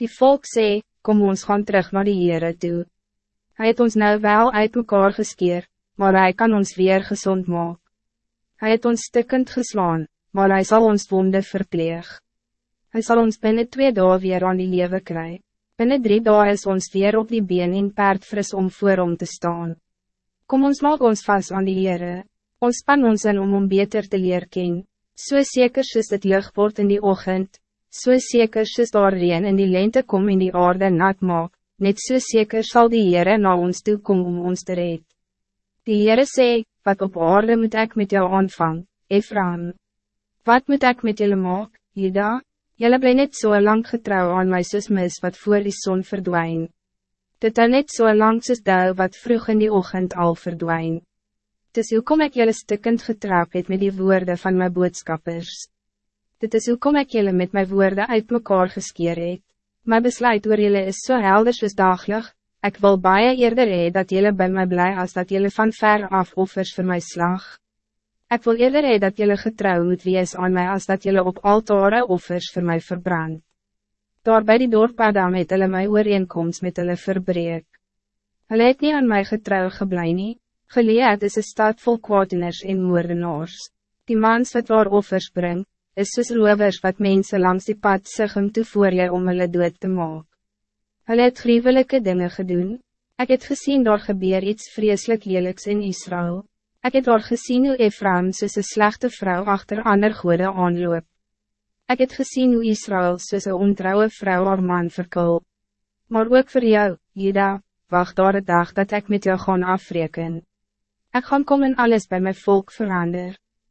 Die volk sê, kom ons gaan terug naar die Heere toe. Hij het ons nou wel uit mekaar geskeer, maar hij kan ons weer gezond maken. Hij het ons stikkend geslaan, maar hij zal ons wonde verpleeg. Hij zal ons binnen twee dagen weer aan die lewe kry. Binnen drie dagen is ons weer op die been in paard fris om voor om te staan. Kom ons maak ons vast aan die Heere, ons span ons in om om beter te leer ken. So zeker soos het lucht wordt in die ochtend, so zeker soos daar reen in die lente kom in die aarde nat maak, net so zeker zal die Heere na ons toe kom om ons te red. Die Heere sê, wat op aarde moet ik met jou aanvang, Efraim? Wat moet ik met jullie maak, Juda? Jullie bly net zo so lang getrouw aan my soos mis wat voor die zon verdwijn. Dit is net zo so lang soos duil wat vroeg in die ochtend al verdwijn. Dis hoe kom ek jullie stikkend getrap het met die woorden van mijn boodschappers. Dit is hoe kom ek jullie met mijn woorden uit mekaar geskeer het. My besluit oor jullie is so helder soos daglig, Ik wil baie eerder hee dat jullie bij mij blij als dat jullie van ver af offers voor mij slag. Ik wil eerder hee dat jullie getrouw moet wees aan mij als dat jullie op altare offers voor mij verbrand. Daar bij die doorpada met hulle my ooreenkomst met hulle verbreek. Hulle het nie aan my getrouw geblei nie, geleerd is een stad vol kwaadiners en moordenaars. Die mans wat waar offers bring, is soos rovers wat mensen langs die pad sig om te voor jy om hulle dood te maak. Hulle het gruwelijke dingen gedaan. Ik het gezien door gebeur iets vreselijk lelijks in Israël. Ik het door gezien hoe Ephraim soos een slechte vrouw achter ander goede aanloop. Ik het gezien hoe Israël soos een ontrouwe vrouw haar man verkul. Maar ook voor jou, Juda, wacht door de dag dat ik met jou gaan afreken. Ik gaan komen alles bij mijn volk veranderen.